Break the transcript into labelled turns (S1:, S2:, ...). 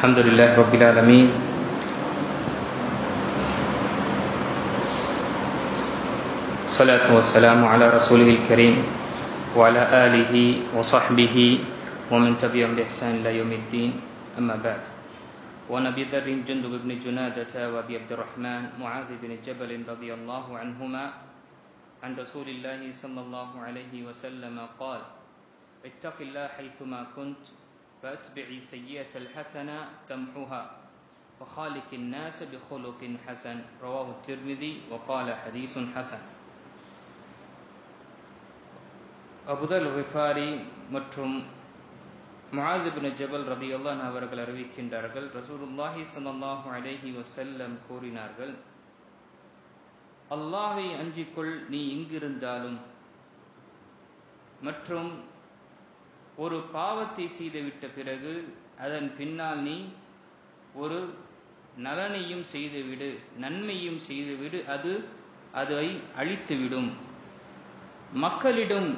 S1: الحمد لله رب العالمين. الصلاة والسلام على رسوله الكريم وعلى آله وصحبه அபுதல் விஃபாரி மற்றும் மாதிபின் ஜபல் ரதியுல்லான் அவர்கள் அறிவிக்கின்றார்கள். ரசூலுல்லாஹி சல்லாஹு அலஹி வசல்லம் கூறினார்கள் அல்லாஹை அஞ்சிக்கொள் நீ எங்கிருந்தாலும் மற்றும் ஒரு பாவத்தை செய்துவிட்ட பிறகு அதன் பின்னால் நீ ஒரு நலனையும் செய்துவிடு நன்மையும் செய்துவிடு அது அதை அழித்துவிடும். மக்களிடம்